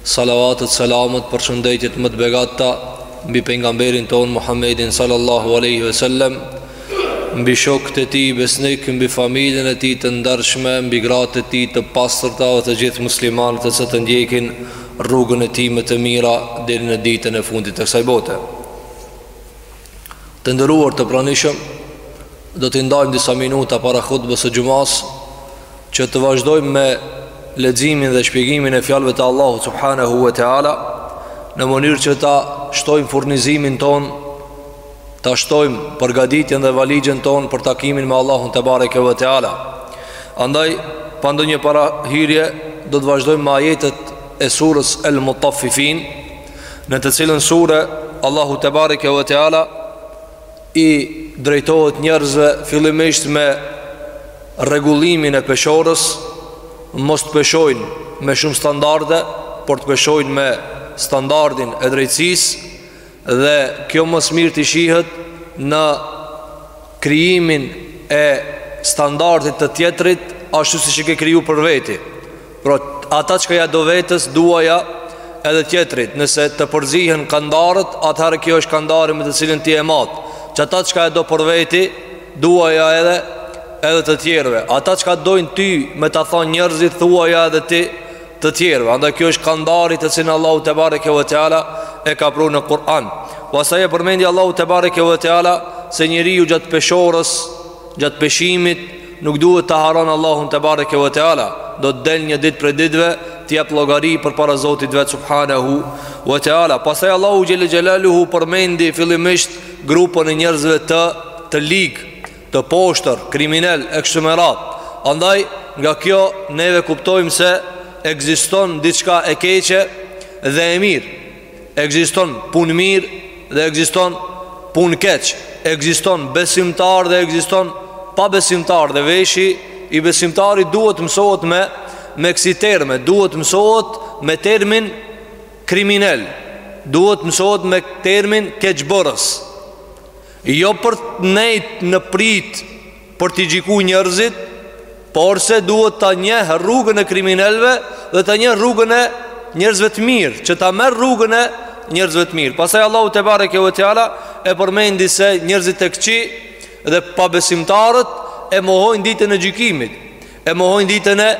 Salavatët, selamët, përshëndetjet më të begatta mbi pejgamberin tonë Muhammedin sallallahu alejhi ue selem, mbi shokët e tij besnikë, mbi familjen e tij të ndershme, mbi gratë e tij të pastërta dhe të gjithë muslimanët dhe se të ndjekin rrugën e tij me të mira deri në ditën e fundit të kësaj bote. Të nderuar të pranishëm Do t'i ndajmë disa minuta para hutbes së xhumasë Që të vazhdojmë me leximin dhe shpjegimin e fjalëve të Allahu Subhanehu ue Teala Në mënyrë që ta shtojmë furnizimin tonë Ta shtojmë përgaditjen dhe valixhen tonë Për takimin me Allahun tebareke ve Teala Andaj, pa ndonjë parahyrje Do të vazhdojmë me ajetet e sures El Mutafifin Në të cilën sure Allahu tebareke ve teala i drejtohet njerëzve fillimisht me rregullimin e peshorës, mos të peshojnë me shumë standarde, por të peshojnë me standardin e drejtësisë dhe kjo më së miri shihet në krijimin e standardit të tjetrit ashtu siç e ke kriju për veti. Pra ata çka ia do vetes duaja edhe tjetrit Nëse të përzihen kandarët atëherë kjo është kandar me të cilin ti e mat që ata çka ia do për veti duaja edhe edhe të tjerëve Ata çka dojnë ty me ta thanë njerëzit thuaja edhe ti të tjerëve Andaj kjo është kandari të cilin Allahu tebareke ve teala e ka pru në Kur'an Pastaj e përmendi Allahu tebareke ve teala se njeriu gjatë peshorës Gjatë peshimit nuk duhet ta harron Allahun tebareke ve teala Do të del një ditë prej ditëve të jep llogari përpara Zotit vet subhanahu ve teala Pastaj Allahu xhele xhelaluhu përmendi fillimisht grupën e njerëzve të të ligë Të poshtër, kriminelë, e kështu me radhë Andaj nga kjo neve kuptojmë se Ekziston diçka e keqe dhe e mirë Ekziston punëmirë dhe ekziston punëkeq. Ekziston besimtar dhe ekziston pabesimtar dhe veshi i besimtarit duhet mësohet me me kësi terme, duhet mësohet me termin kriminel. Duhet mësohet me termin keqbërës. Jo për të nejt në pritë për t'i gjyku njerëzit, porse duhet ta njeh rrugën e kriminelëve dhe ta njeh rrugën e njerëzve të mirë, që ta merr rrugën e njerëzve të mirë. Pastaj Allahu tebareke ve teala e përmendi se njerëzit e këqij dhe pabesimtarët e mohojnë ditën e gjykimit. E mohojnë ditën e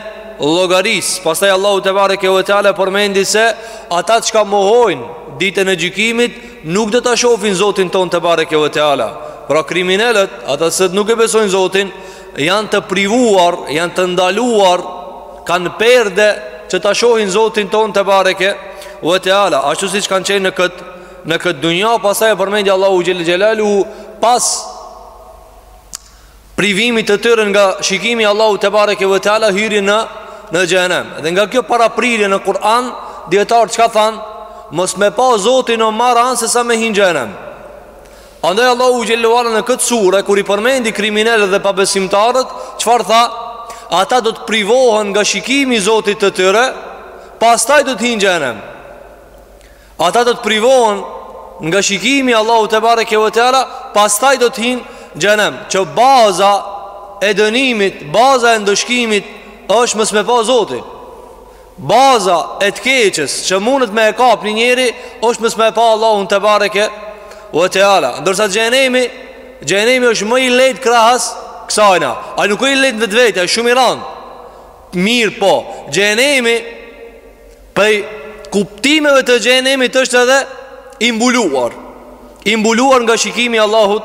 llogarisë Pastaj Allahu tebareke ve teala përmendi se Ata çka mohojnë ditën e gjykimit Nuk do ta shofin Zotin tonë tebareke ve teala Pra kriminelët, ata të cilët nuk e besojnë Zotin Janë të privuar, janë të ndaluar Kanë perde që ta shohin Zotin tonë tebareke ve teala Ashtu siç kanë qenë në këtë Në këtë dunja pastaj e përmendi Allahu xhele xhelaluhu Pas privimit të tyre nga shikimi i Allahut tebareke ve teala hyrjen në xhenem. Dhe nga kjo paraprirje në Kur'an, dijetarët çka thanë, mos me pa Zotin o ma ran sesa me hin xhenem. Andaj Allahu xhele ve ala në këtë sure kur i përmendi kriminelët dhe pabesimtarët, çfarë tha? Ata do të privohen nga shikimi i Zotit të tyre, pastaj do të hin xhenem. Ata do të privohen nga shikimi i Allahut tebareke ve teala Pastaj do të hinë xhenem Që baza e dënimit, baza e ndëshkimit është mos me pa Zotin Baza e të keqes që mundet me e kap një njeri është mos me pa Allahun tebareke ve teala Ndërsa xhenemi, xhenemi është më i leht krahas kësajna Ai nuk o i leht në vetvete, o shumë i ranë Mirëpo, xhenemi Prej kuptimeve të xhenemit është edhe i mbuluar. I mbuluar nga shikimi i Allahut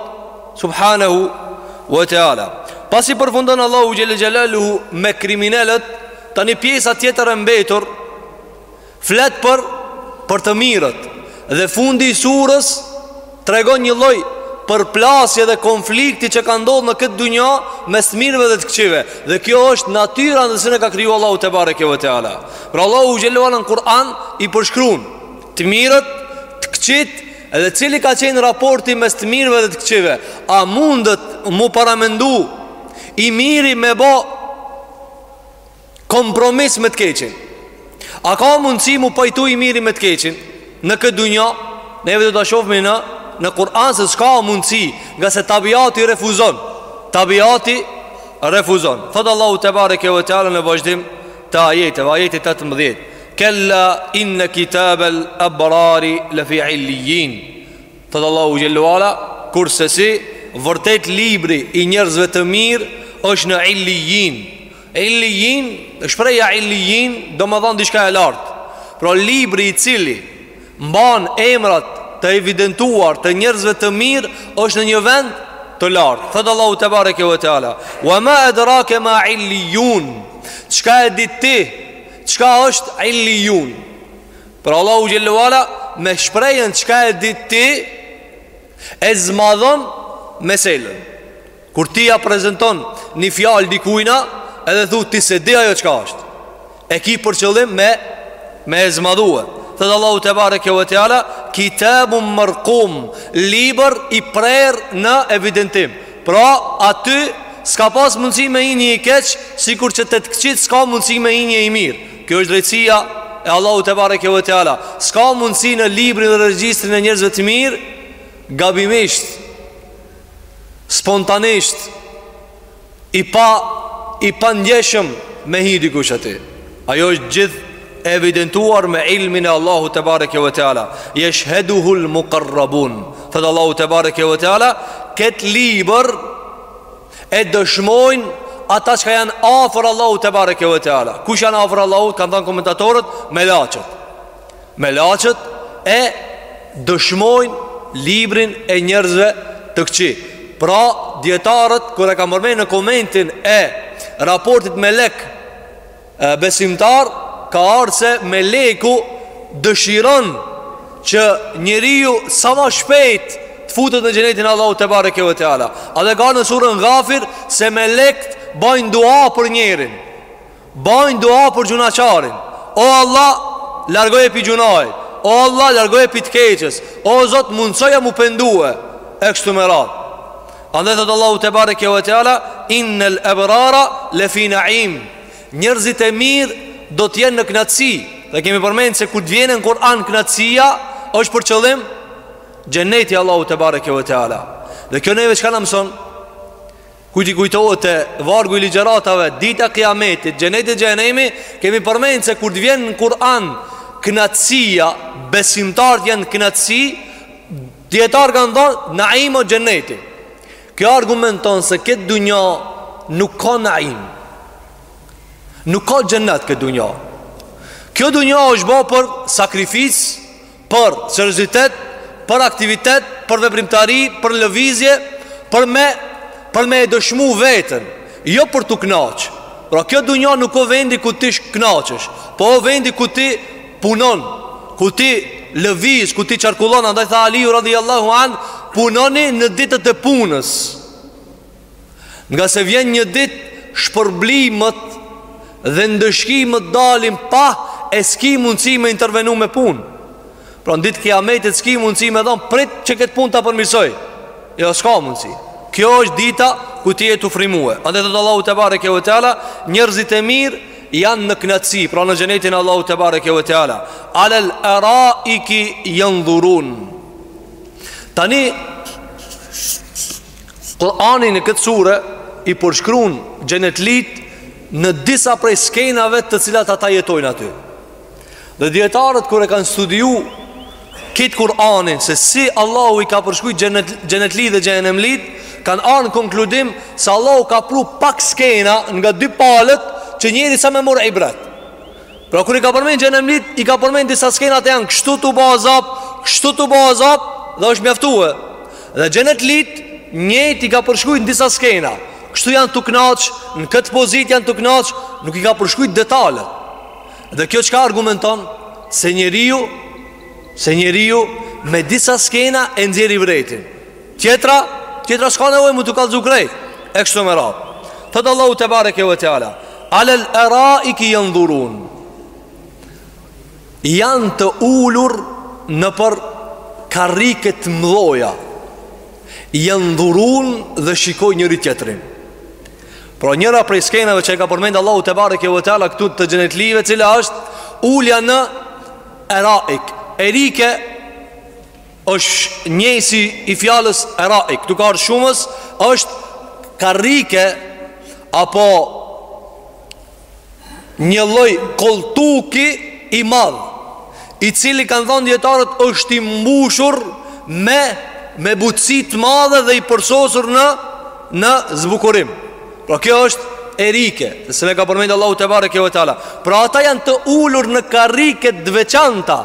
subhanahu ve teala. Pasi përfundon Allahu xhele xhelaluhu me kriminelët, tani pjesa tjetër e mbetur flet për për të mirët dhe fundi i surës Tregon një lloj përplasje dhe konflikti që ka ndodh në këtë dynja mes të mirëve dhe të këqijve. Dhe kjo është natyra në të cilën e ka kriju Allahu tebareke ve teala. Pra Allahu xhele ve ala në Kur'an i përshkrun të mirët, të këqijt dhe cili ka qenë raporti mes të mirëve dhe të këqijve. A mundet mu paramendu i miri me bo Kompromis me të keqin A ka mundësi mu pajtu i miri me të keqin Në këtë dunja Neve do ta shofmi në Në Kur'an se s'ka mundësi Ngase tabiati refuzon Tabiati refuzon Thotë Allahu tebareke ve teala në vazhdim të ajeteve ajeti tetëmbëdhjetë Kella inne kitabel ebrari le fi illijin Thotë Allahu xhele ve ala Kurrsesi Vërtet libri i njerëzve të mirë është në illijin Illijin, shprehja Illijin domethonë diçka e lartë Pra libri i cili mban emrat të evidentuar të njerëzve të mirë është në një vend të lartë Thotë Allahu tebareke ve teala Ve ma edrake ma Illijun Çka e di ti, çka është Illijun Pra Allahu xhele ve ala me shprehjen çka e di ti E zmadhon meselen Kur ti ja prezenton një fjalë dikujna, edhe thu ti s'e di ajo çka është. E ki për qëllim me me e zmadhue. Thot Allahu tebareke ve teala, kitabun marqum, libër i prerë në evidentim. Pra, aty s'ka pas mundësi me hi një i keq, sikur që te të këqit s'ka mundësi me hi një i mirë. Kjo është drejtësia e Allahu tebareke ve teala. S'ka mundësi në librin dhe regjistrin e njerëzve të mirë gabimisht spontanisht i pa i pandjeshëm me hi dikush aty. Ajo është gjithë e evidentuar me ilmin e Allahu tebareke ve teala. Yashhaduhul muqarrabun. Thot Allahu tebareke ve teala ket libër e dëshmojnë ata që janë afër Allahu tebareke ve teala. Kush janë afër Allahu? Kan thënë komentatorët melaqet. melaqet e dëshmojnë librin e njerëzve të këqi. Pra, djetarët, kur e kan përmend në komentin e raportit melek e besimtar, ka ardhë se meleku dëshiron që njeriu sa ma shpejt të futet në xhenetin e Allahu tebareke ve teala. Edhe ka ardh në surën Gafir se melekt bajnë dua për njerin. Bajnë dua për gjunahqarin. O Allah, largoje pi gjunahit. O Allah, largoje pi të keqes. O Zot, mundsoja m'u pendue. E kështu me radhë. Andaj thot Allahu tebareke ve teala, innal abrara la fi na'im. Njerzit e mirë do të jenë në kënaqësi. Dhe kemi përmendur se kur të vjen në Kur'an kënaqësia, është për qëllim xheneti i Allahu tebareke ve teala. Dhe kjo neve çka na mëson? Kujt i kujtohet te vargu i ligjeratave Dita e kijametit, xheneti e xhehenemi Kemi përmend se kur të vjen në Kur'an Knaqsia, besimtarët janë n'knaqsi Dijetarët kanë thonë, naim o xheneti Kjo argumenton se n'këtë dunja nuk ka naim Nuk ka xhenet n'këtë dunja Kjo dunja është bo për sakrificë Për seriozitet, për aktivitet, për veprimtari, për lëvizje, për me për me e dëshmu veten, jo për t'u kënaq. Pra kjo dunja nuk o vendi ku ti kënaqesh, po o vendi ku ti punon, ku ti lëviz, ku ti qarkullon, andaj tha Aliu radhiyallahu an, punoni në ditët e punës. Ngase vjen një dit Shpërblimët Dhe ndëshkimët dalin n'pah E s'ki mundësi me intervenu me pun Pra në dit kijametit S'ki mundësi me thon Prit që këtë pun ta përmirsoj Jo s'ka mundësi Kjo është dita ku ti je tu frymue Andaj thot Allahu tebareke ve teala Njerëzit e mirë janë në knaqësi Pra në xhenetin e Allahu tebareke ve teala Alel eraiki jendhurun Tani Kurani në këtë sure i përshkruan xhenetlit në disa prej skenave të cilat ata jetojnë aty. Dhe dijetarët kur e kanë studiu këtë Kur'anin Se si Allahu i ka përshkru xhenetlit dhe xhenemlit Kanë ardh në konkludim Se Allahu ka pru pak skena nga dy palët Që njeri sa me marr ibret Pra kur i ka përmend Xhenemlit, i ka përmend disa skena ata janë kështu tu bë azab, kështu tu bë azab dhe është mjaftuar. Dhe Xhenetlit njëjtë i ka përshkruajt në disa skena. Kështu janë tu kënaq, në këtë pozitë janë tu kënaq, nuk i ka përshkruajt detalet. Dhe kjo çka argumenton se njeriu se njeriu me disa skena e nxjerr ibretin. Tjetra, tjetra s'ka nevojë me t'u kallëzu krejt E kështu me radhë Thotë Allahu tebareke ve teala Alel eraiki jendhurun Janë të ulur nëpër karrike të mëdhaja Jendhurun dhe shikojnë njëri-tjetrin Pra njëra prej skenave që e ka përmend Allahu tebareke ve teala Këtu të xhenetlive cila është Ulja në eraik Erike është njëjës i fjalës eraik, këtu ka ardh shumës, është karrike apo një lloj kolltuku i madh, i cili kanë thënë dijetarët është i mbushur me me butësi të madhe dhe i përsosur në në zbukurim. Pra kjo është erike, siç e ka përmendur Allahu tebareke ve teala. Pra ata janë të ulur në karrike të veçanta.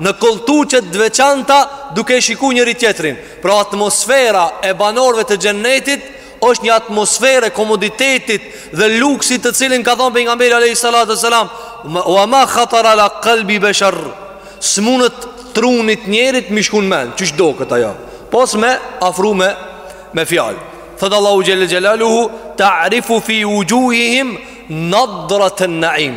Në kolltuqe të veçanta duke e shikuar njëri-tjetrin. Pra atmosfera e banorëve të xhennetit është një atmosferë e komoditetit dhe luksit të cilin ka thënë pejgamberi alejhi salatu ve selam, "Wa ma khatara ala qalbi bashar" S'munet trunit njerit m'i shku n'men, qysh doket ajo. Pos me afru me, me fjalë. Thotë Allahu xhel-le xhelaluhu, ta'rifu fi vuxhuhihim, nadraten naim.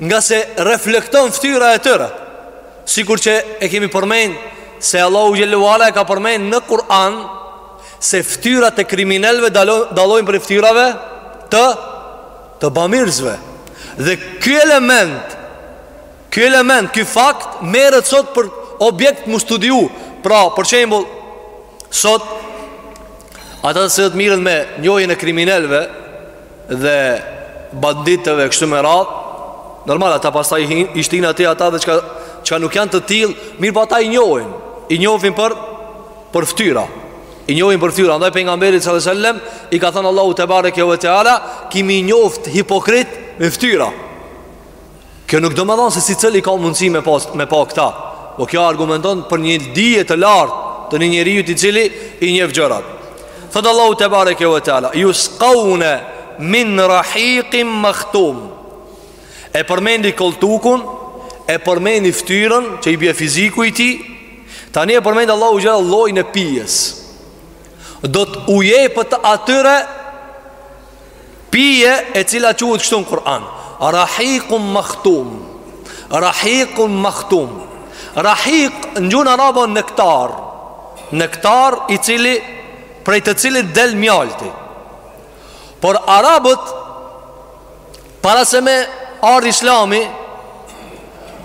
Ngase reflekton ftyra e tyre Sikur që e kemi përmen Se Allahu xhel-le ve ala e ka përmen në Kur'an Se ftyrat e kriminelve dallojnë prej ftyrave të Të bamirësve Dhe ky element Ky element, ky fakt Merret sot për objekt mu studiu Pra, për shembull Sot Ata të cilët merren me njohjen e kriminelve dhe banditëve kështu me radhë normal ata pastaj i shtin aty ata edhe çka çka nuk janë të tillë mirëpo ata i njohin i njohin për për fytyra i njohin për fytyra andaj pejgamberit sallallahu alajhi wasallam i ka thënë Allahu tebareke ve teala ki me i njoft hipokrit me fytyra Kjo nuk domethonë se secili ka mundësi me pa, me pa këta Po kjo argumenton për një dije të lartë të një njeriut i cili i njeh gjërat Thotë Allahu tebareke ue teala Juskaune min rahikim makhtum E përmendi koltukun E përmendi ftyrën që i bje fiziku i tij Tani e përmendi Allahu xhela llojin e pijes Do t'u jepet atyre Pije e cila quhet kështu në Kur'an, Rahiqun Makhtum. Rahiqun Makhtum. Rahiq në gjuhën arabe nektar. Nektar i cili prej të cilit del mjalti. Por arabët para se me ardh Islami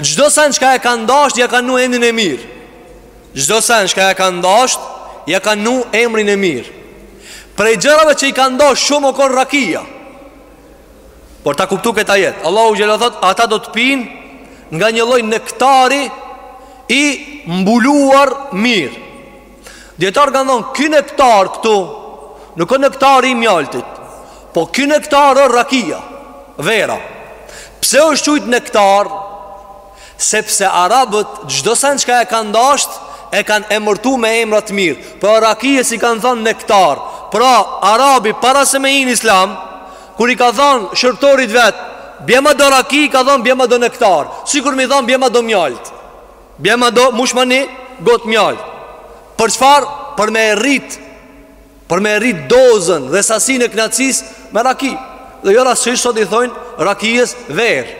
çdo sen çka e kanë dashur ja kanë nu emrin e mirë. Çdo sen çka e kanë dashur ja kanë nu emrin e mirë. Prej gjërave që i kanë dashtë shumë o kon rakia Për ta kuptu këtë ajet Allahu xhela thot Ata do të pinë nga një lloj nektari I mbuluar mirë Dijetarët kanë thonë Ky nektar këtu Nuk o nektari i mjaltit Po ky nektar o rakia Vera Pse është qujtë nektar Sepse arabët çdo sen çka e kanë dashtë e kanë emërtu me emra të mirë. Po rakijës i kanë thënë nektar. Pra arabi para se me hinë islam, kur i ka thënë shërbtorit vet, bjema do raki, i ka thënë bjema do nektar. Sikur me i thënë bjema do mjalt. Bjema do mushma një gotë mjalt. Për çfarë? Për me e rrit për me e rrit dozën dhe sasinë e knaqsisë me raki. Dhe jo rastësisht sot i thonë rakijës verë.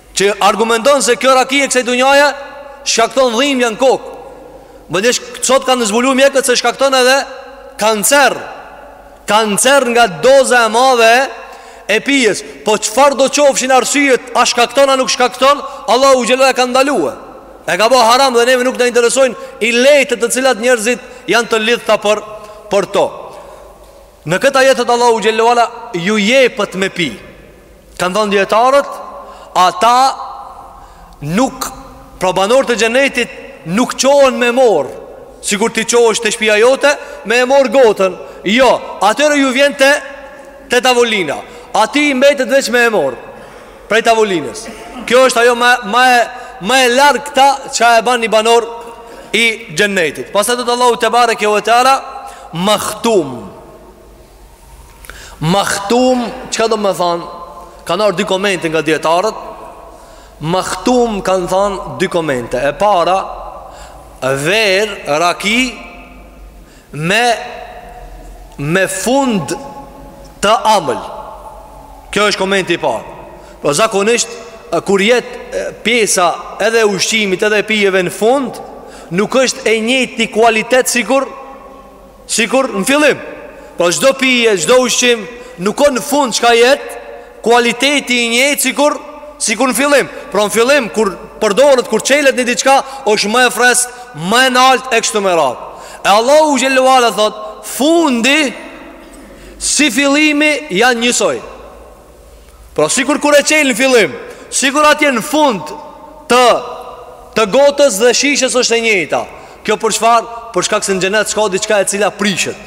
Që argumenton se kjo raki e kësaj dunjaje shkakton dhimbje në kokë. Madje sot kanë zbuluar mjekët se shkakton edhe kancer. Kancer nga doza e madhe e pijes. Po çfarëdo qofshin arsyet, a shkakton a nuk shkakton? Allahu xhela e ka ndaluar. E ka bo haram dhe neve nuk na interesojnë iletet të cilat njerëzit janë të lidhta për për to. Në këtë ajet Allahu xhela ju jepet me pi. Kanë thënë dijetarët Ata nuk Pra banorët e xhenetit Nuk çohen me morë Sikur ti çohesh te shpia jote Me e morë gotën Jo, atyre ju vjen te te tavolina Atij i mbetet veç me e morë Prej tavolinës Kjo është ajo ma, ma e Më e largëta që e ban një banor I xhenetit Pastaj thotë Allahu tebareke ue teala Makhtum Mahtum, çka domethan? Kanë dhanë dy komente nga dietarët. Mahtum kanë thënë dy komente. E para, verë raki me me fund të amël. Kjo është komenti i parë. Po zakonisht kur jet pjesa edhe ushqimit edhe pijeve në fund, nuk është i njëjti kualitet sikur Sikur në fillim Pra çdo pije, çdo ushqim Nuk o në fund çka jet Kualiteti i njëjtë sikur Sikur në fillim Pra në fillim kur përdoret, kur çelet një diçka është më e freskët, më e naltë e kështu me radhë E Allahu xhelle ve ala thotë Fundi Si fillimi janë njësoj Pra sikur kur e çel në fillim, sikur atje në fund të të gotës dhe shishes është e njëjta. Kjo për çfarë? Për shkak se në xhenet s'ka diçka e cila prishet.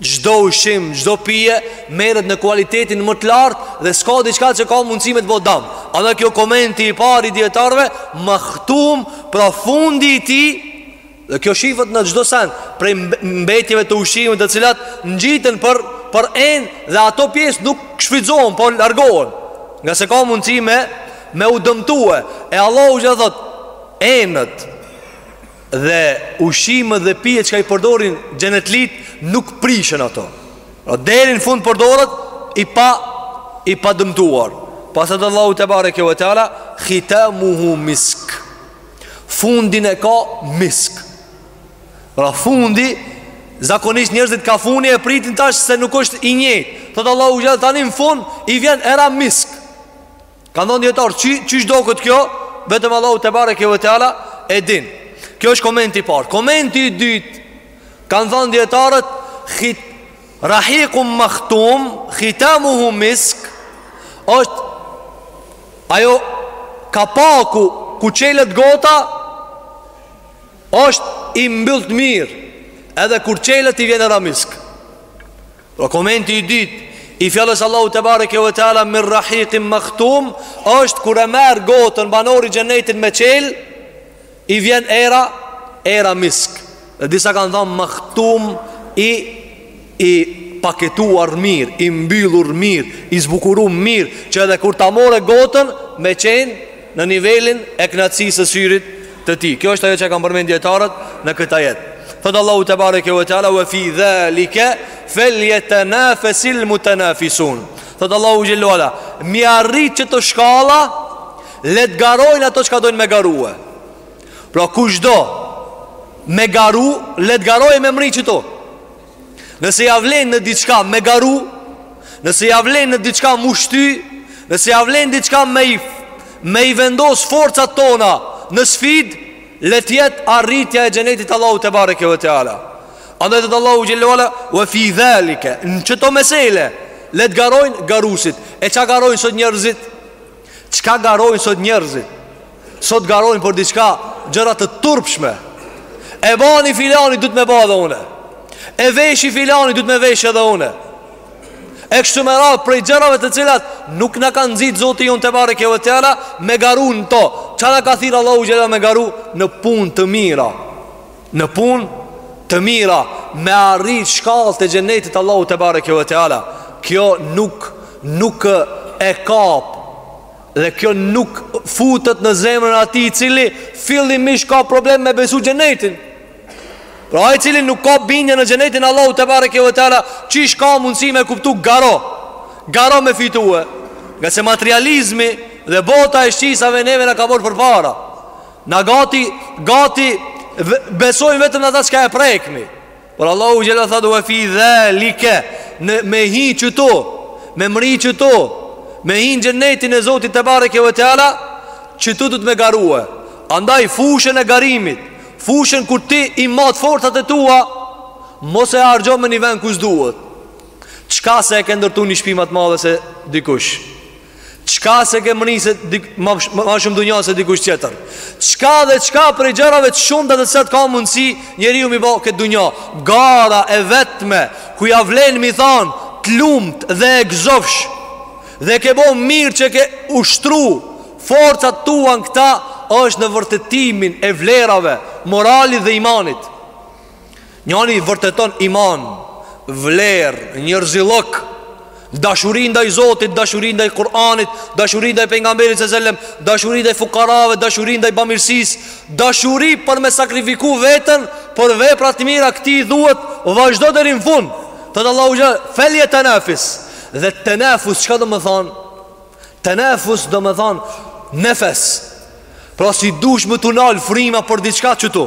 Çdo ushqim, çdo pije merret në kualitetin më të lartë dhe s'ka diçka që ka mundësi me të bo dam. Edhe kjo komenti i parë i dietarëve, mahtum pra fundi i tij Dhe kjo shifet në çdo sen Prej mbetjeve të ushqimit të cilat ngjiten për, për enë Dhe ato pjesë nuk shfrytëzohen Po largohen Ngase ka mundësi me Me u dëmtue E Allahu xhelle thotë Enët Dhe ushqimet dhe pijet çka i përdorin xhenetlitë Nuk prishen ato pra, Deri në fund përdoret I pa, i padëmtuar Pastaj thotë Allahu tebareke ve teala Khitamuhu misk Fundin e ka misk Pra fundi Zakonisht njerëzit ka fundi e pritin tash se nuk është i njëjtë Thotë Allahu xhelle tani në fund I vjen era misk Kanë thonë dijetarët qysh, qysh doket kjo Vetëm Allahu tebareke ve teala E din Kjo është komenti i parë Komenti i dytë Kanë thonë dijetarët Khit Rahiqun makhtum khitamuhu misk është ajo kapaku kur çelet gota është i mbyllt mirë edhe kur çelet i vjen era misk. Pra komenti i dytë i fjalës Allahut tebareke ve teala min rahiqin makhtum është kur e merr gotën banori i xhenetit me çel I vjen era, era misk Dhe disa kanë thanë mahtum i, i paketuar mirë, i mbyllur mirë, i zbukuru mirë Që edhe kur ta marrë gotën me qenë në nivelin e kënaqësisë së syrit të tij Kjo është ajo që e kanë përmend dijetarët në këto ajete Thotë Allahu tebareke ve teala ue fi dhalike Feljetenafesil mutenafisun Thotë Allahu xhelle ve ala M'i arrit qëto shkallë Le të garojnë ata çka dojnë me garue. Pra kush do me garu, le të garojë me mrri qëto. Nëse ja vlen në diçka me garu, nëse ja vlen në diçka m'u shty, nëse ja vlen diçka me i me i vendos forcat tona në sfidë, le të jetë arritja e xhenetit të Allahut tebareke ve teala. Andaj thot Allahu xhelle ve ala ve fi dhalike, në qëto mesele le të garojnë garuesit. E ça garojnë sot njerëzit? Çka garojnë sot njerëzit Sot garojnë për diçka gjëra të turpshme E bani filani duhet me ba edhe une E veshi filani duhet me vesh edhe une E kështu me radhë prej gjërave të cilat Nuk na ka nxitë Zoti ynë tebareke ve teala Me garu në to Ça na ka thirrë Allahu xhelle me garu Në punë të mira Në punë të mira me arrit shkallët e xhenetit të Allahut tebareke ve teala Kjo nuk, nuk e kap Dhe kjo nuk futet në zemrën e atij i cili Fillimisht ka problem me besu xhenetin Pra ai cili nuk ka bindje në xhenetin e Allahut tebareke ve teala Qysh ka mundësi me kuptu garo Garo me fitue Ngase materializmi dhe bota e shqisave neve na ka bo përpara Na gati, gati Besojmë vetëm në ata çka e prekmi Por Allahu xhelle tha ve fi dhalike, Me hi n'qëto Me mrri qëtu Me hi në xhenetin e Zotit tebareke ve teala Qëtu duhet me garue Andaj fushën e garimit Fushën ku ti i mat forcat e tua Mos e harxho në një vend ku s'duhet Çka se e ke ndërtu një shpi ma t'madhe se dikush Çka se ke mrri se ma, ma shumë dunja se dikush tjetër Çka dhe çka prej gjërave të shumta të cilat ka mundësi Njeriu m'i bo n'këtë dunja Gara e vetme Ku ia vlen m'i thanë Të lumtë dhe e gëzofsh Dhe ke bo mirë që ke ushtru Forcat tuan këta është në vërtetimin e vlerave Moralit dhe imanit Njani vërteton iman, vlerë, njerëzillëk, dashuri ndaj Zotit, dashuri ndaj Kur'anit, dashuri ndaj pejgamberit alejhi selam, dashuri ndaj fukarave, dashuri ndaj bamirësisë, dashuri për me sakrifiku veten, për vepra të mira këtij i thuhet, vazhdo deri në fund, thot Allahu xhe, feljetenafes, dhe tenafus, çka domethanë? Tenafus domethanë, nefes, pra sikur me t'u nal fryma për diçka qëtu,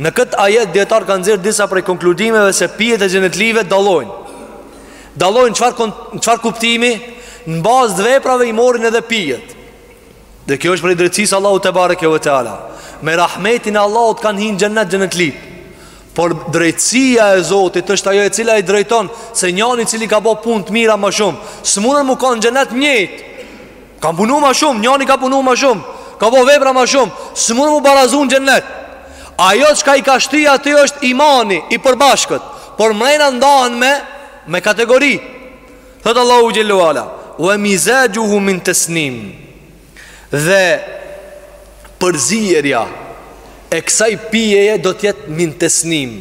Në këtë ajet dijetarët kanë nxjerr disa prej konkludimeve se pijet e xhenetlive dallojnë. Dallojnë në çfarë kuptimi në bazë të veprave i marrin edhe pijet. Dhe kjo është prej drejtësisë së Allahut tebareke ve teala. Me rahmetin e Allahut kanë hi në xhenet xhenetlitë. Por drejtësia e Zotit është ajo e cila i drejton se njani i cili ka ba punë të mira ma shumë, s'mundet me kanë n'xhenet njëjtë. Kam punu ma shumë, njoni ka punu ma shumë Ka bo vepra ma shumë S'mun mu barazu n'xhennet Ajo çka i ka shti aty është imani I përbashkët Por mrena ndahen me Me kategori Thotë Allahu xhel-le ue ala Ue mizaxhuhu min tesnim Dhe Përzierja E kësaj pijeje do t'jetë min tesnim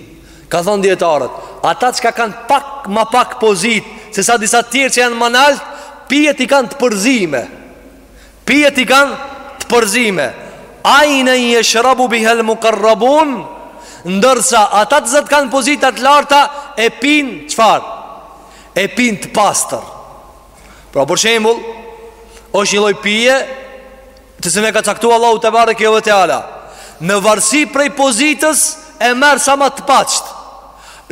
Kanë thonë dijetarët, ata çka kanë pak ma pak pozitë, sesa disa tjerë që janë ma nalt, pijet i kanë të përzime. Pijet i kanë të përzime. Ajnen jeshrabu bihel mukarrabun, ndërsa ata të cilët kanë pozita t'larta, e pinë çfarë? E pinë të pastër. Pra për shembul, është një lloj pije, Të cilën e ka caktu Allahu tebareke ve teala. Në varësi prej pozitës e merr sa ma të pastër.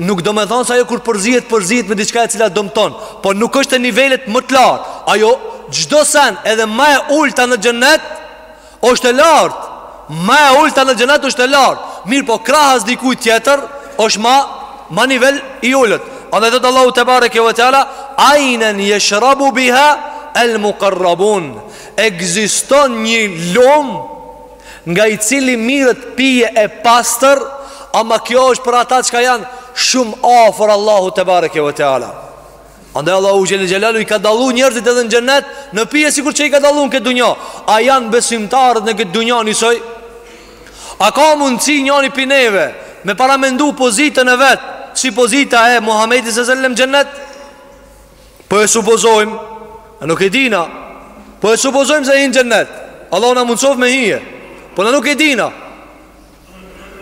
Nuk domethonë se ajo kur përzihet, përzihet me diçka e cila dëmton, po nuk është e nivelit më të lartë. Ajo çdo sen edhe ma e ulta në xhennet është e lartë. Ma e ulta në xhennet është e lartë. Mirëpo krahas dikujt tjetër është ma, ma nivel i ulët. Andaj thotë Allahu tebareke ve teala, "Ajnen jeshrabu biha el-mukarrabun." Ekziston një lum nga i cili mirret pije e pastër, ama kjo është për ata çka janë shumë afër Allahut tebareke ve teala. Andaj Allahu xhel-le xhelaluhu i ka dallu njerëzit edhe në xhennet në pije sikurse që i ka dallu në këtë dunja. A janë besimtarët në këtë dunja njësoj? A ka mundësi njani pi neve me paramendu pozitën e vet si pozita e Muhammedit alejhi selam n'xhennet? Po e supozojmë, na nuk e dina, po e supozojmë se hijmë n'xhennet, Allahu na mundësoftë me hi, po na nuk e dina,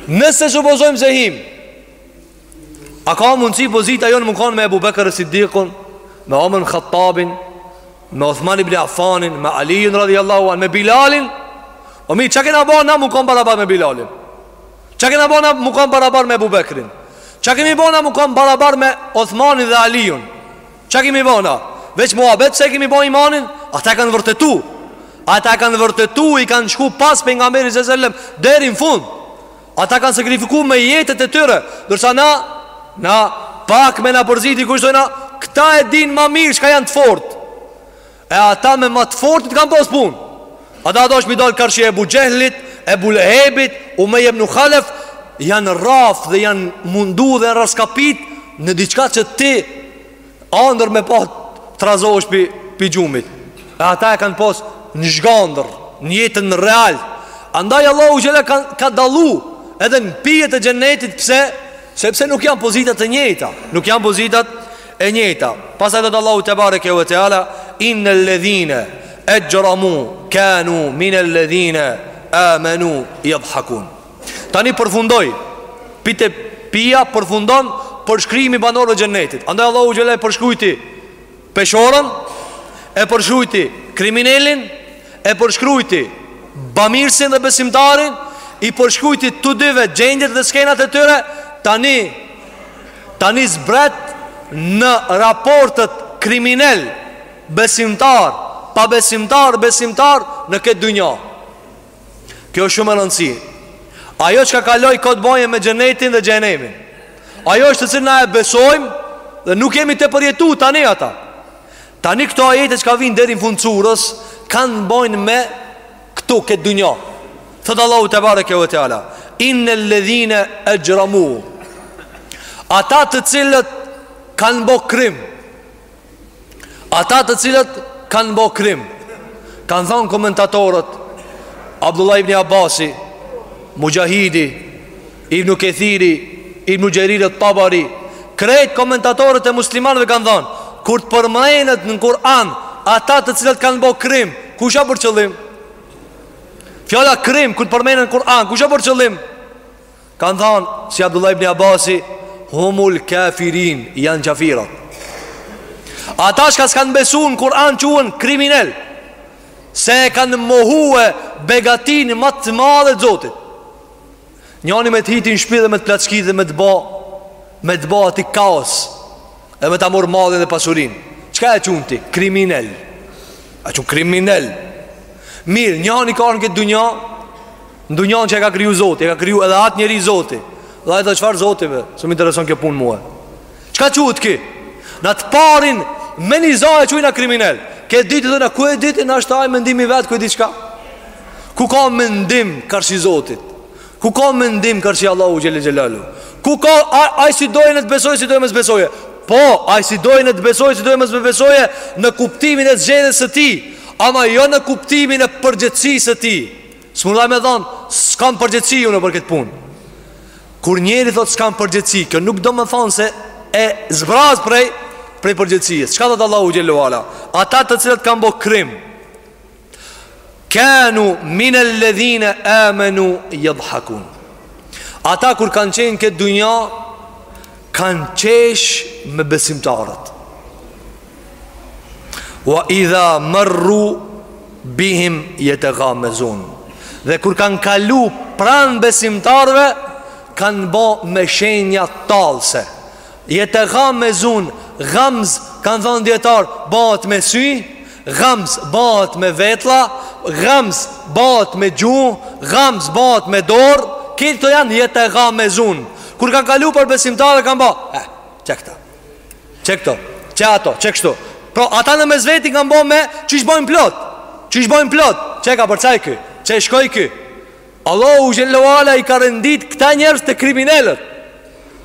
nëse supozojmë se hijmë, a ka mundësi pozita jonë me kanë me Ebu Bekër es-Siddikun, me Omer ibn Hattabin, me Othman Ibn Afanin, me Alijin radijallahu anhu, me Bilalin, o mi, ça kena ba na me kanë barabar me Bilalin? Ça kena bo na mu kanë barabar me Ebu Bekrin Ça kemi bo na mu kanë barabar me Othmanin dhe Alijun Ça kemi bo na Veç muhabet se kemi bo imanin Ata e kanë vërtetu Ata e kanë vërtetu i kanë shku pas Pejgamberit alejhi selam Deri në fund Ata kanë sakrifiku me jetët e tyre Ndërsa na Na pak me na përzi dikush thojna Këta e dinë ma mirë çka janë të fortë E ata me ma të fortit kanë pas punë. Atyne u dasht me i dalë karshi Ebu Xhehlit, Ebu Lehebit, Umeje ibnu Halef, janë rrah dhe janë mundu dhe janë rraskapit në diçka që ti andër me pa trazohesh pi, pi gjumit. E ata e kanë pas në zhgandër, në jetën reale. Andaj Allahu xhel-le ka, ka dallu edhe në pijet e xhennetit pse, sepse nuk janë pozitat e njëjta, nuk janë pozitat E njëjta, pastaj thotë Allahu te bareke ve teala, Innal ladhina ajramu kanu min al ladhina amanu yadhhakun. Tani përfundoi pite pia përfundon përshkrimi i banorëve të xhennetit. Andaj Allahu xhelal përshkruajti peshoren, e përshkruajti kriminelin, e përshkruajti bamirësin dhe besimtarin, i përshkruajti të dyve gjendjet dhe skenat e tyre, tani Tani zbret në raportet kriminel besimtar, pabesimtar, besimtar në këtë dunja Kjo shumë me rëndësi Ajo çka kaloi ka t'boje me xhenetin dhe xhehenemin Ajo është të cilën na e besojmë dhe nuk jemi te përjetu tani ata Tani këto ajete çka vijnë deri në fund surës kanë t'bojnë me Këtu këtë dunja Thotë Allahu te bareke ve teala Innal ladhina ajramu Ata të cilët kanë bo krim Ata të cilët kanë bo krim Kanë thonë komentatorët Abdullah ibn Abbasi Muxhahidi Ibnu Kethiri, Ibnu Xherir et Taberi, krejt komentatorët e muslimanëve kanë thanë, kur të përmenet në Kur'an, ata të cilët kanë bo krim, kush a për qëllim? Fjala krim, kur të përmenet në Kur'an, kush a për qëllim? Kanë thanë, si Abdullah ibn Abbasi, humul kafirin, janë qafirat. Ata çka s'kanë besu në Kur'an quhen kriminel, se e kanë mohu begatinë ma të madhe të zotit. Njani me të hi ty në shpi dhe me të plaçkit dhe me të ba Me të ba aty kaos Dhe me ta marr mallin dhe pasurinë Çka e qun ti? Kriminel E qun kriminel Mirë, njani ka hi në këtë dunja Në dunjanë që e ka kriju zoti E ka kriju edhe atë njeri zoti Dhe ai thotë çfarë zoti be S'më intereson kjo punë mue Çka quhet ky? Na të parin me një za e qujna kriminel Te i dyti thona ku e di unë është ai mendimi i vet ku e di çka Ku ka mendim karshi Zotit Ku ka mendim karshi Allahu xhel-le xhelaluhu Ku ka ai si do le të besojë si do le mos besojë Po, ai si do le të besojë si do le mos besojë Në kuptimin e zgjedhjes së tij Ama jo në kuptimin e përgjegjësisë së tij S'mund ai me thanë, s'kam përgjegjësi unë për këtë punë. Kur njeri thotë s'kam përgjegjësi, kjo nuk do me thanë se e zbraz prej, prej përgjegjësisë. Çka thotë Allahu xhel-le ve ala? Ata të cilët kanë bo krim, kanu min al ladhina amanu yadhhakun. Ata kur kanë qenë këtë dunja, kanë qesh me besimtarët. Wa idha marru bihim yataghamazun. Dhe kur kanë kalu pranë besimtarëve, kanë ba me shenja tallëse. Yataghamazun, ghamz kanë thanë dijetar, bahet me sy, ghamz bahet me vetlla, ghamz bahet me gjuhë, ghamz bahet me dorë. Këto janë yataghamazun. Kur kanë kalu për besimtarë kanë ba, eh, qe këta? Qe këto, qe ato, qe kështu. Pra ata në mes veti kanë bo me qysh bojnë plot. Qysh bojnë plot. Qe ka përcaj ky? Qe shkoi ky? Allahu xhelle ve ala i ka rendit këta njerëz te kriminelët.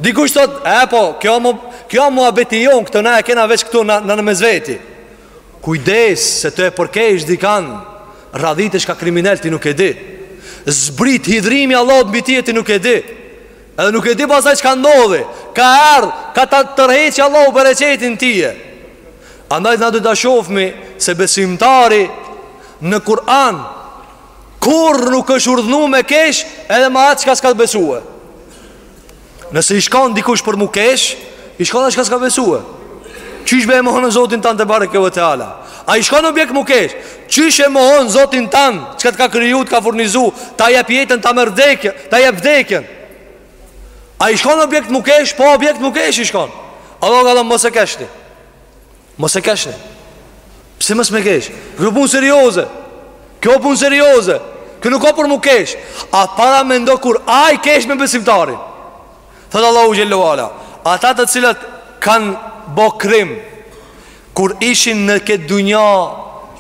Dikush thot, "E po, kjo mu kjo muhabeti jon, këto na e kena veç këtu në në mes veti." Kujdes se tu e përkesh dikan radhitesh ka kriminel ti nuk e di Zbrit hidhrimi i Allahut mbi tije ti nuk e di Edhe nuk e di pastaj çka ndodhi. Ka ardh, ka ta tërheqë Allahu bereqetin tije. Andaj na do ta shohmi se besimtari në Kur'an kur nuk është urdhnu me kesh edhe me atë çka s'ka besue. Nëse i shkon dikush për m'u kesh, I shkon a çka s'ka besue Qysh be e mohon Zotin tanë tebareke ve teala A i shkon objekt m'u kesh Qysh e mohon Zotin tanë Çka t'ka kriju, t'ka furnizu Ta jep jetën, ta merr vdekjen Ta jep vdekjen A i shkon objekt m'u kesh Po objekt m'u kesh i shkon A do ka dhe mos e keshni Mos e keshni Pse mos me kesh Kjo pun serioze Kjo pun serioze Kjo nuk ka për m'u kesh A paramendo kur ai kesh me besimtarin Thotë Allahu xhelle ve ala Ata të cilët kanë bo krim Kur ishin në këtë dunja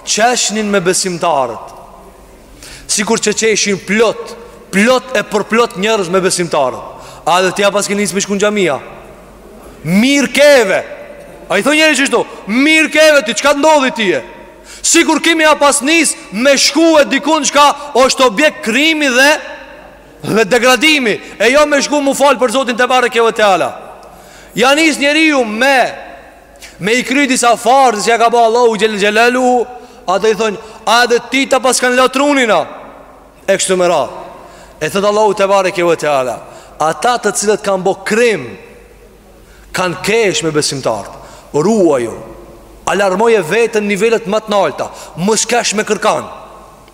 Qeshnin me besimtarët Sikur që qeshin plot Plot e përplot njerëz me besimtarët A edhe ti ja paske nis me shku n'xhami a Mirë keve Ai thotë njëri qeshtu Mirë keve ti çka të ndodhi tije Sikur ky me ja pas nis Me shku e dikun çka është objekt krimi dhe Dhe degradimi E jo me shku m'u falë për Zotin tebareke ve teala Ja nis njeriu me Me i kry disa farze si ja ka ba Allahu xhelle xhelaluhu Ata i thonë A edhe ti ta paskan la trunin a E kështu me radhë E thotë Allahu tebareke ve teala Ata të cilët kanë bo krim Kanë kesh me besimtarët Ruaju Alarmoje veten nivelet ma të nalta Mos kesh me kërkan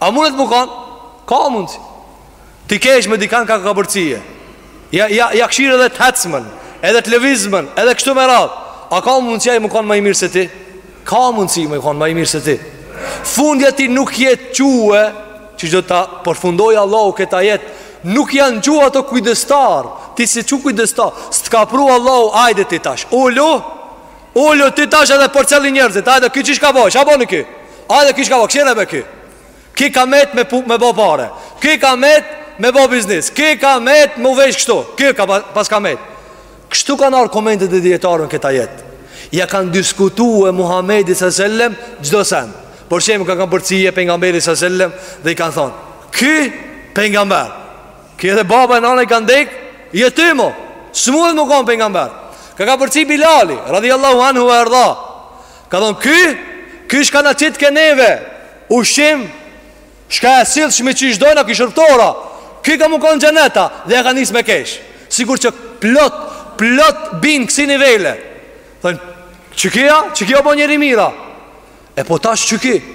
A mundet m'u kanë? Ka mundësi Ti kesh me dikan ka kabërcije Ja, ja, ja kshir edhe të hecmen Edhe të lëvizmen Edhe kështu me radhë A ka mundësi ai m'u kanë ma i mirë se ti? Ka mundësi m'u kanë ma i mirë se ti Fundja ti nuk je çu Që që do ta përfundoj Allahu këtë jetë Nuk janë çu ato kujdestar Ti s'je çu kujdestar S'të ka pru Allahu hajde ti tash ulu Ulu ti tash edhe përcelli njerëzit Ajde ky qysh ka bo, çka boni ky Ajde ky çka bo, kshyre be ky Ky ka met me, pu, me bo pare Ky ka met me bo biznis Ky ka met m'u vesh kështu Ky ka pa, pas ka met Kështu ka në komentet e dijetarëve n'këtë ajet Ja kanë diskutue Muhamedit së sellem Çdo sen Për shembull ka kanë përcije pejgamberi së sellem Dhe i kanë thonë Ky pejgamber Ky edhe baba e nana i kanë dek Jetim o S'mundet me konë pejgamber Ka ka përci Bilali Radhi Allahu anhu ue erda Ka thonë ky Ky shka në qitë ke neve Ushqim Çka e sillshim qysh dojna ky shërbëtor a Ky ka me konë xhenet a Dhe ja ka nis me kesh Sikur që plot Plot binë kësi nivele Thonë Qiky a Qiky a po njeri i mirë a E po tash qiky a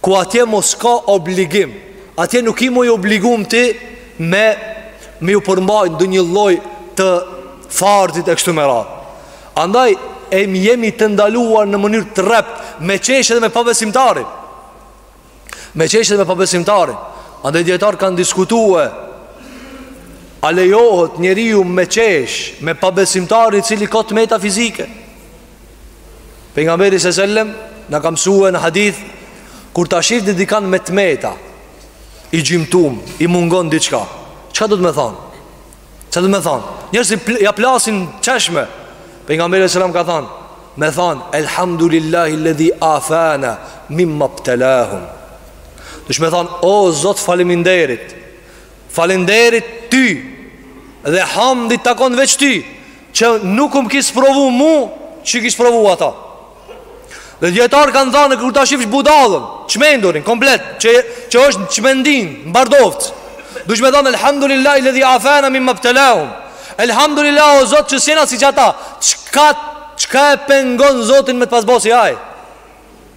Ku atje mos ka obligim Atje nuk je mo i obligum ti Me Me ju përmbajt ndonjë lloj të farzit e kështu me radhë Andaj e mi jemi të ndaluar në mënyrë të rreptë Me qesh edhe me pabesimtarin Me qesh edhe me pabesimtarin Andaj dijetarët kanë diskutue A lejohet njeriu me qesh Me pabesimtarin i cili ka të meta fizike Pejgamberi se sellem Na ka msue në hadith Kur ta shifë edhe dikan me të meta I gjymtum I mungon diçka Çka duhet me than Çka duhet me than Njerëzit i pl ja plasin qeshme Pejgamberi se sellem ka than Me than Elhamdulillahi ledhi afana Mimma ibtelahum Dush me than O zot faliminderit Falinderit ty Dhe hamdi takon veç ty Që nuk um ki sprovu mu Që i ki sprovu ata Dhe dijetarët kanë thanë Kur ta shifsh budallën Çmendurin, komplet Që, që është në çmendinë, në Bardovc Dush me thanë Elhamdulillahi ledhi afana mimma ibtelahum Elhamdulillah o Zot që s'jena siç ata Çka, çka e pengon Zotin me të pas ba si aj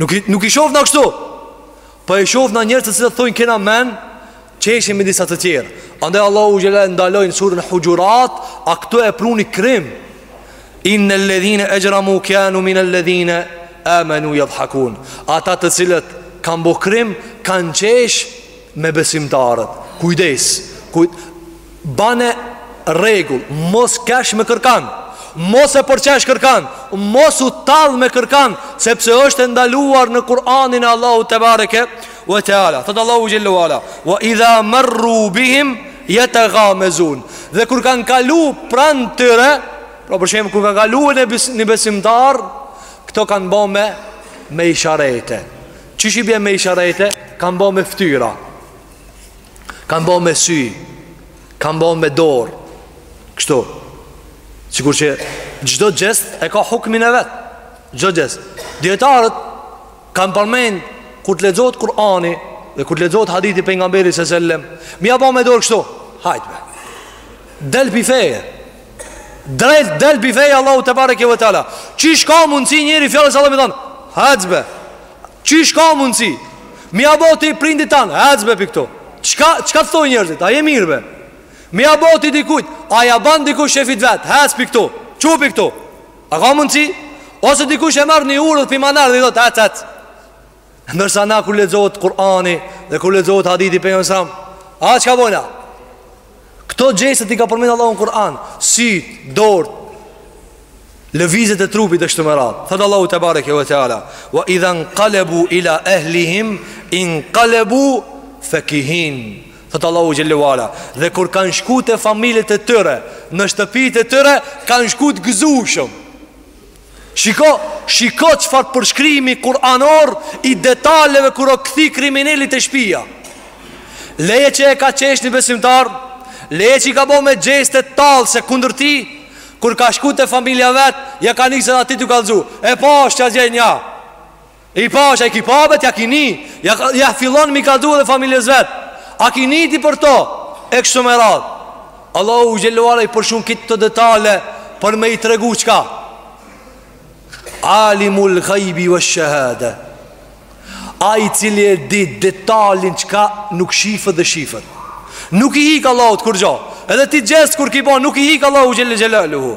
Nuk i nuk i shoh na kështu. Po i shoh na njerëz të cilët thojnë kena men, qeshin me disa të tjerë. Andaj Allahu xhele ndaloi në surën Hujurat, a këtu e pruni krim. Inna alladhina ajramu kanu min alladhina amanu yadhhakun. Ata të cilët kanë bo krim, kanë qesh me besimtarët kujdes kujt bane rregull mos kesh me kërkan mos e përqesh kërkan mos u tall me kërkan sepse është e ndaluar në Kur'anin e Allahut tebareke ve teala thot Allahu xhele ue ala wa idha marru bihim yataghamazun dhe kur kanë kalu pran tyre pra për shemb kur kanë kalu ni besimtar këto kanë ba me me isharete Qysh i bje me isharete Kanë bo me ftyra Kanë bo me sy Kanë bo me dor Kështu Sikur që çdo gjest e ka hukmin e vet Çdo gjest Dijetarët kanë përmend Kur të lexohet Kurani Dhe kur të lexohet hadithi pejgamberit se sellem Me ia bo me dor kështu Hajt me Del pi feje Drejt del pi feje Allahu tebareke ve teala Qysh ka mundësi njeri fjalës Allahut me i thonë Hec be Qysh ka mundësi Me ia bo ti prindit tan Hec be pi këtu Çka, çka të thojn njerzit A je mirë be Me ia bo ti dikujt A ja ban dikush shefit vet Hec pi këtu Çu pi këtu A ka mundësi Ose dikush e merr një urdhër pi ma nalt Dhe i thotë hec hec Ndërsa na kur lexohet Kur'ani dhe kur lexohet hadithi pejgamberit sa, a çka bojna? Këto gjeste i ka përmend Allahu në Kur'an, syt, dort, lëvizjet e trupit e kështu me radh. Thot Allahu te bareke ve teala, "Wa idhan qalabu ila ahlihim inqalabu fakihin." Thot Allahu xhelle ve ala, dhe kur kanë shku te familjet e tyre, në shtëpitë e tyre kanë shku gëzushëm. Shiko, shiko çfarë përshkrimi kuranor i detaleve kur o kthi krimineli te shpia. Leje që e ka qesh një besimtar, leje që i ka bo me gjeste tallëse kundër ti, kur ka shku te familja vet, ja ka nis aty tu kallzu. E pashë çazje nja. I pash, a i ki pa vet, a ki ni Ja, ja fillon me i kallzu edhe familjes vet A ki ni ti për to E kështu me radhë Allahu xhelle ve ala i përshkrun këto detale Për me i tregu çka Alimul gajbi ve shehade Ai i cili e di detalin çka nuk shifet dhe shifet Nuk i hikë Allahut kurgjo Edhe ti gjest kur ki bo Nuk i hikë Allahut xhelle xhelaluhu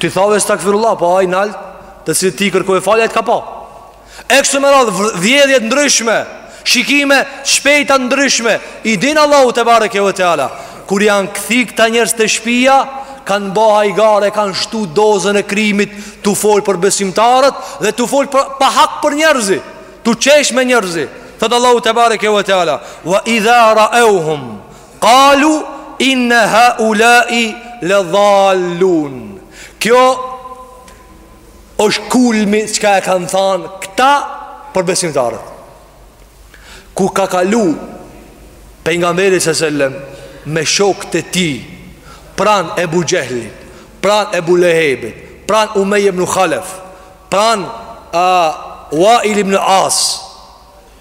Ti thave estagfirullah, po ai nalt, të cilit ti kërkove falje ai të ka pa. E kështu me radh vjedhje të ndryshme, shikime shpejta të ndryshme, i din Allahu te bareke ve teala. Kur janë kthi këta njerëz te shpija, kanë ba hajgare, kanë shtu dozën e krimit, tu fol për besimtarët dhe tu fol për, pa hak për njerëzi, tu çesh me njerëzi. Thot Allahu te bareke ve teala, "Wa idha ra'awhum" Qalu inna haula'i la dhallun. Kjo është kulmi çka e kanë thënë këta për besimtarët. Kur ka kalu pejgamberi sa selam me shokët e tij pran Ebu Xhehlit, pran Ebu Lehebit, pran Umeje ibn Khalaf, pran a Wail ibn As.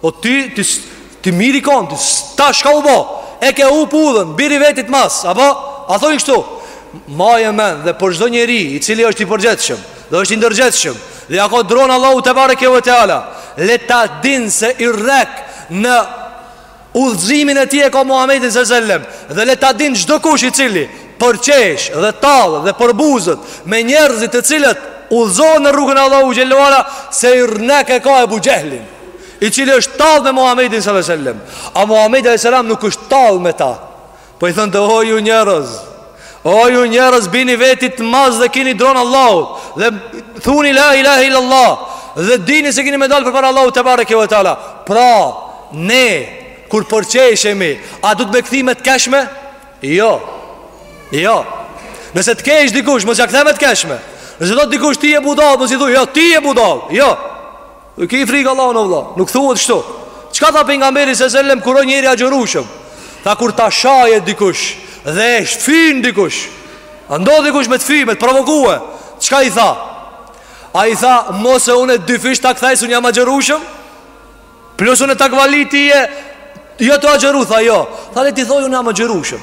Po ti, ti, ti i miri kanë, ti tash ke u bo E ke hup udhën, bjeri vetit mas A po, a thojn kështu Maje men dhe për çdo njeri I cili është i përgjegjshëm Dhe është i ndërgjegjshëm Dhe ja ka dronë Allahut tebareke ve teala Le ta din se yrnek në udhëzimin e tij e ka Muhammedin s.a.s. Dhe le ta din çdokush i cili Përqesh dhe tallet dhe përbuzet Me njerëzit të cilët Udhëzohen në rrugën e Allahut xhelle ve ala Se yrnek e ka Ebu Xhehlin I cili është tallë me Muhammedin s.a.s. A Muhammedi s.a.s. nuk është tallë me ta Po i thonte o ju njerëz O ju njerëz bini vetit mas dhe keni dronë Allahut Dhe thuni la ilahe illallah Dhe dini se keni me dalë përpara Allahut tebareke ve teala Pra ne kur përqeshemi A duhet me kthy me të qeshme? Jo Jo Nëse të qesh dikush, mos ja kthe me të qeshme Nëse të thotë dikush ti je budall, mos i thuj, jo, ti je budall, jo Ki frikë Allahun o vëlla, nuk thuhet kështu. Çka tha pejgamberi s.a.s. kur o njeri agjërushëm? Tha kur ta shaje dikush dhe e fyn dikush. A ndodh dikush me të fy, me të provokue? Çka i tha? A i tha, mos se unë dyfish ta kthej, se unë jam agjërushëm? Plus unë e tek valiti e, jo tu agjëru, tha jo. Tha le t'i thojë, unë jam agjërushëm.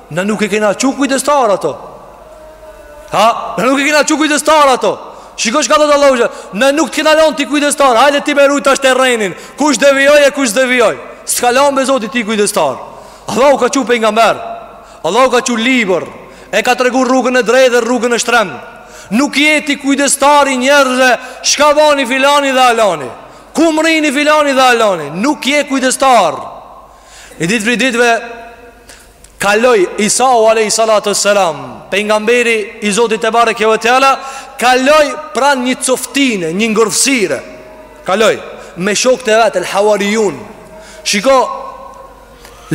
Ne nuk i kena çu kujdestar ato Ha, ne nuk i kena çu kujdestar ato Shiko çka thotë Allahu xhel Ne nuk të kena lanë ti kujdestar Hajde ti me rujtë ashtë terrenin Kush devijoi e kush devijoi S'ka lanë me zoti ti kujdestar Allahu ka çu pejgamberë Allahu ka çu libër E ka tregu rrugën e drejtë dhe rrugën e shtrem Nuk je ti kujdestar i njerëzve Çka bani filani dhe alani Ku mërrini filani dhe alani Nuk je kujdestar Nji ditë prej ditëve Kaloi Isa alejhi salatu was salam, pejgamberi i Zotit te bareke ve teala, kaloi pranë një coftine, një ngordhësire. Kaloi me shokët e vet, el hawariun. Shiko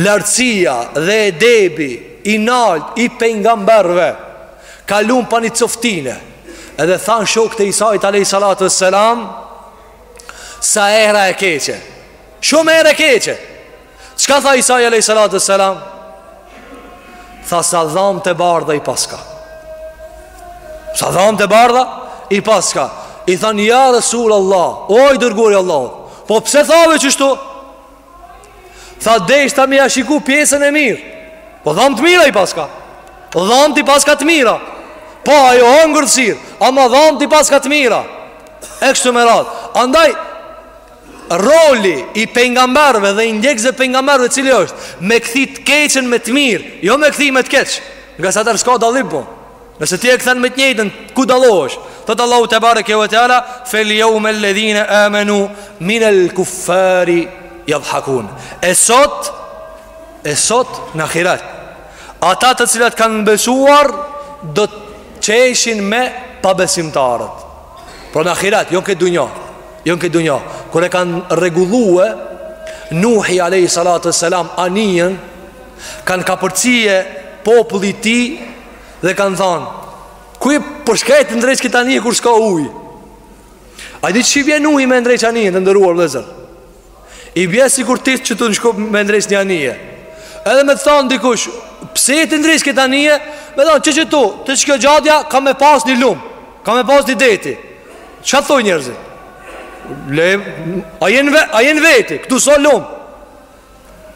lartësia dhe edebi i nalt i pejgamberëve. Kalun pran një coftine. Edhe than shokët e Isait alejhi salatu was salam, sa erë e keqe. Shumë erë e keqe. Çka tha Isai a.s. Tha sa dhamë të bardha i paska Sa dhamë të bardha i paska I than ja Resul Allah O i dërguri i Allahut Po pse thave qështu Tha deshta me ja shiku pjesën e mirë Po dhamë të mira i paska Dhamët i paska të mira Po ajo a ngordhsirë Ama dhamët i paska të mira E kshtu me radhë Andaj Roli i pejgamberëve dhe i ndjekësve pejgamberëve cili është me kthi të keqën me të mirë, jo me kthi me të keq. Ngase atëherë s'ka dallim po. Nëse ti e kthen me të njëjtën, ku dallohesh? Thot Allahu tebareke ve teala, "Fel yawma alladhina amanu min al-kuffari yadhhakun." E sot, e sot në ahiret. Ata të cilët kanë besuar do të qeshin me pabesimtarët. Por në ahiret, jo në këtë dunja Jo në këtë dunja Kur e kanë rregullue Nuhi alejhi salatu selam anijen Kanë kapërcye populli i tij Dhe kanë thanë Kuj për shka e ndreq këtë anije Kur s'ka ujë A di si vjen Nuhi me e ndreq anijen Të nderuar vëllezër I bje sikur ti qitu në Shkup me ndreq një anije Edhe me të thanë dikush Pse ti ndreq këtë anije Me thanë që qitu te qikjo xhadja ka me pas një lum Ka me pas një deti Ça të thojn njerëzit Le, a je n've, a je n'veti Këtu s'o lum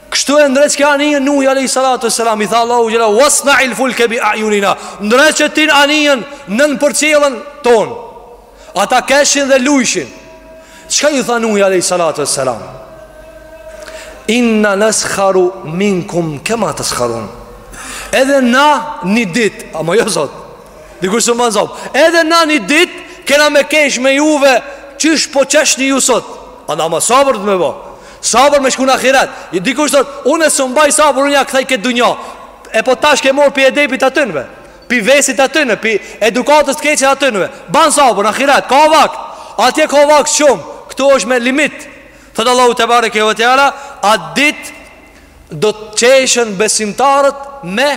Kështu e ndreqke anijen Nuhi alejhi salatu selam I tha Allahu xhele Wasnail fulke bi a'junina Ndreqe tin anijen Nën përcjelljen tonë Ata keshin dhe lujshin Çka ju tha Nuhi alejhi salatu ve selam Inna neskharu minkum kema teskharun Edhe na një dit Ama jo sot Dikur së më zot Edhe na një dit Kena me kesh me juve Qysh po qeshni ju sot A na ama sabër me bo Sabër me shku në ahiret Dikush thot Unë s'mun baj sabër Unë ja kthej n'këtë dunja E po tash ke mor pi edepit atynve Pi vesit atyne, pi edukatës të keqe atyne. Ban sabër, në ahiret ka vakt. Atje ka vakt shumë, këtu është me limit. Thotë Allahu tebareke ve teala, atë dit do të qeshin besimtarët me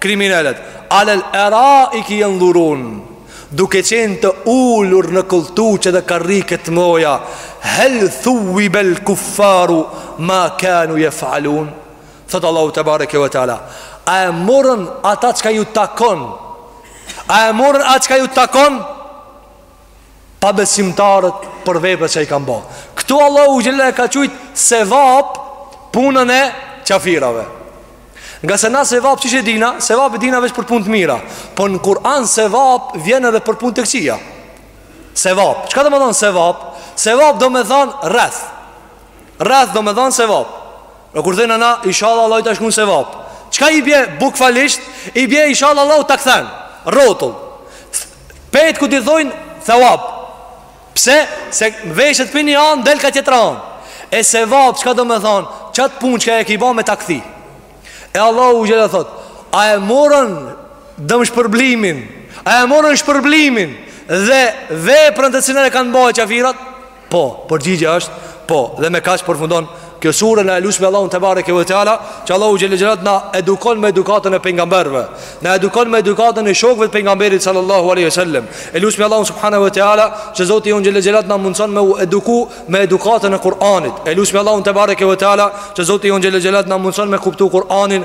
kriminelet. Alel eraiki jendhurun, duke qenë të ulur në kolltuqe dhe karrike të mdhoja, hel thuvvibel kuffaru ma kanu jef'alun. Thotë Allahu tebareke ve teala A e morën ata çka ju takon A e morën ata çka ju takon pabesimtarët për vepra që i kanë ba Këtu Allahu xhele e ka qujt sevap punën e qafirave Ngase na sevap siç e dina Sevap e dina veç për punë të mira Po në Kur'an sevap vjen edhe për punë të këqija Sevap Çka domethonë sevap Sevap domethonë rreth Rreth domethanë sevap O kur thojna na ishalla Allahu ta shkrun sevap Çka i bje bukfalisht I bje ishalla Allahu ta kthen rrotull Petkut i thojnë thevb Pse Se veshet pi një anë Del ka tjetra anë E sevap Çka domethanë Qat punë çka e ki ba me ta kthi E Allahu xhele thot A e morën Dëm shpërblimin A e morën shpërblimin Dhe veprën të cilën e kanë ba qafirat Po, përgjigja është, po, dhe me kaq përfundon kjo sure. Na e lusmi Allahun tebareke ve teala, që Allahu xhel-le xhelaluhu t'na edukon me edukatën e pejgamberve, na edukon me edukatën e shokve të pejgamberit sallallahu aleyhi sallem, e lusë me Allahun subhane vëtjala, që zotë i unë gjelë gjërat në mundëson me u eduku me edukatën e Kur'anit, e lusmi Allahun tebareke ve teala, që Zoti jonë xhel-le xhelaluhu t'na mundëson me kuptu Kur'anin,